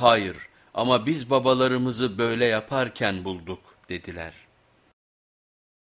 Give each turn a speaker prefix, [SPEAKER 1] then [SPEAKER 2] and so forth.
[SPEAKER 1] Hayır ama biz babalarımızı böyle yaparken bulduk dediler.